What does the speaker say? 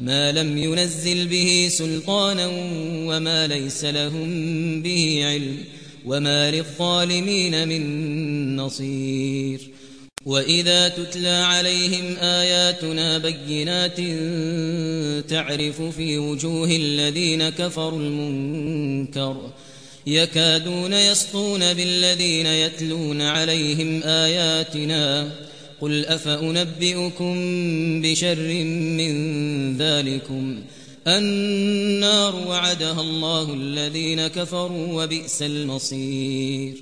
ما لم ينزل به سلطانا وما ليس لهم به علم وما للظالمين من نصير. وَإِذَا تُتْلَى عَلَيْهِمْ آيَاتُنَا بَيِّنَاتٍ تَعْرِفُ فِي وُجُوهِ الَّذِينَ كَفَرُوا الْمُنكَرَ يَكَادُونَ يَسْطُونَ بِالَّذِينَ يَتْلُونَ عَلَيْهِمْ آيَاتِنَا قُلْ أَفَأُنَبِّئُكُم بِشَرٍّ مِّن ذَلِكُمْ النَّارُ وَعَدَهَا اللَّهُ الَّذِينَ كَفَرُوا وَبِئْسَ الْمَصِيرُ